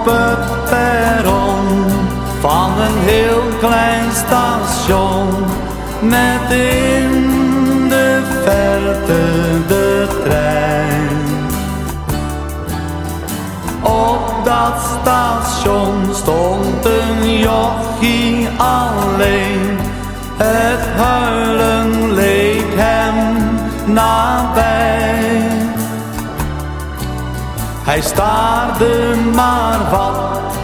op het perron van een heel klein station met in de verte de trein. Op dat station Hij staarde maar wat,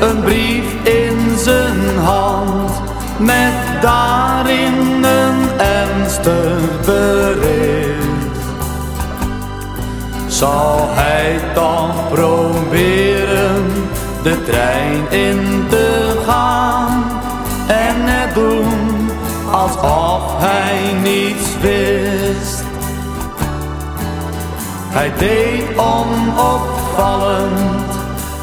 een brief in zijn hand, met daarin een ernstig bericht. Zal hij dan proberen de trein in te gaan en het doen alsof hij niets wist? Hij deed onopvallend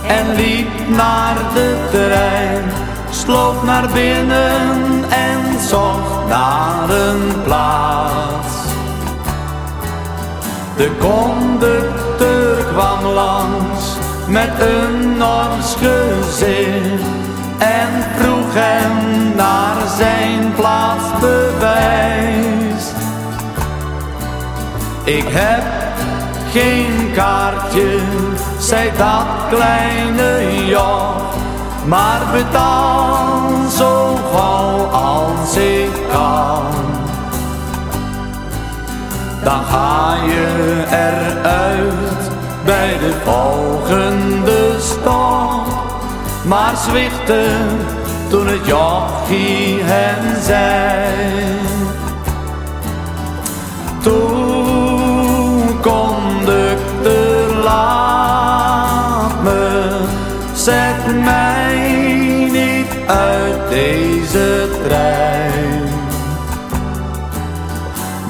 en liep naar de trein. Sloop naar binnen en zocht naar een plaats. De conducteur kwam langs met een Nors gezicht en vroeg hem naar zijn plaatsbewijs. Ik heb geen kaartje, zei dat kleine joch. Maar betaal zo gauw als ik kan. Dan ga je eruit bij de volgende stop. Maar zwichtte toen het jochie hem zei. Mij niet uit deze trein.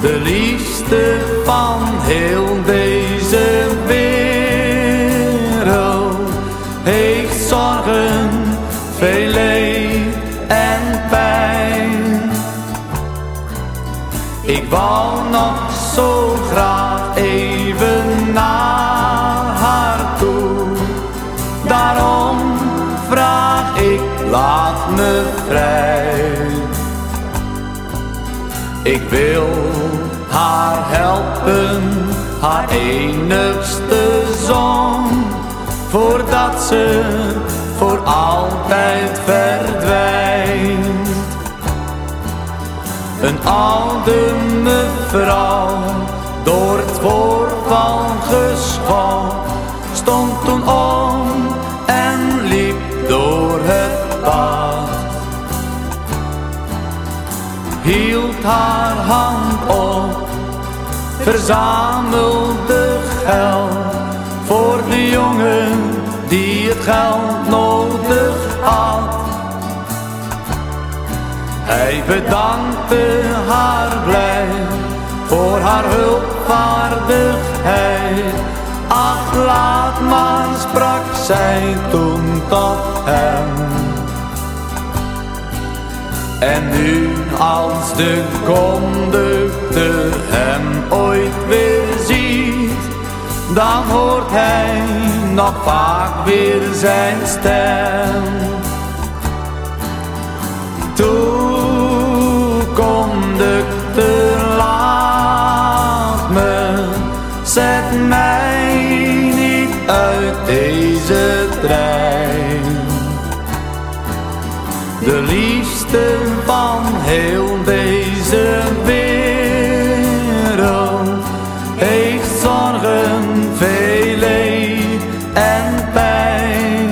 De liefste van heel deze wereld heeft zorgen, veel leed en pijn. Ik wou nog zo graag even naar laat me vrij. Ik wil haar helpen, haar enigste zon, voordat ze voor altijd verdwijnt. Een oude mevrouw, door het voorval geschokt, stond toen om haar hand op, verzamelde geld voor de jongen die het geld nodig had. Hij bedankte haar blij voor haar hulpvaardigheid. Ach, laat maar, sprak zij toen tot hem. En nu als de conducteur hem ooit weer ziet, dan hoort hij nog vaak weer zijn stem. Toe laat me, zet mij niet uit deze trein. De liefste van heel deze wereld heeft zorgen, veel leed en pijn.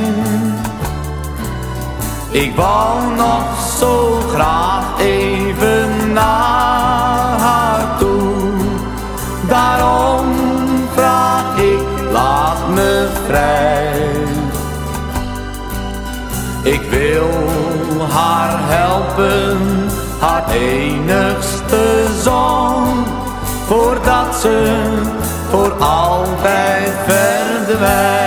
Ik wou nog zo graag even naar haar toe. Daarom vraag ik, laat me vrij. Ik wil haar helpen, haar enigste zoon, voordat ze voor altijd verdwijnt.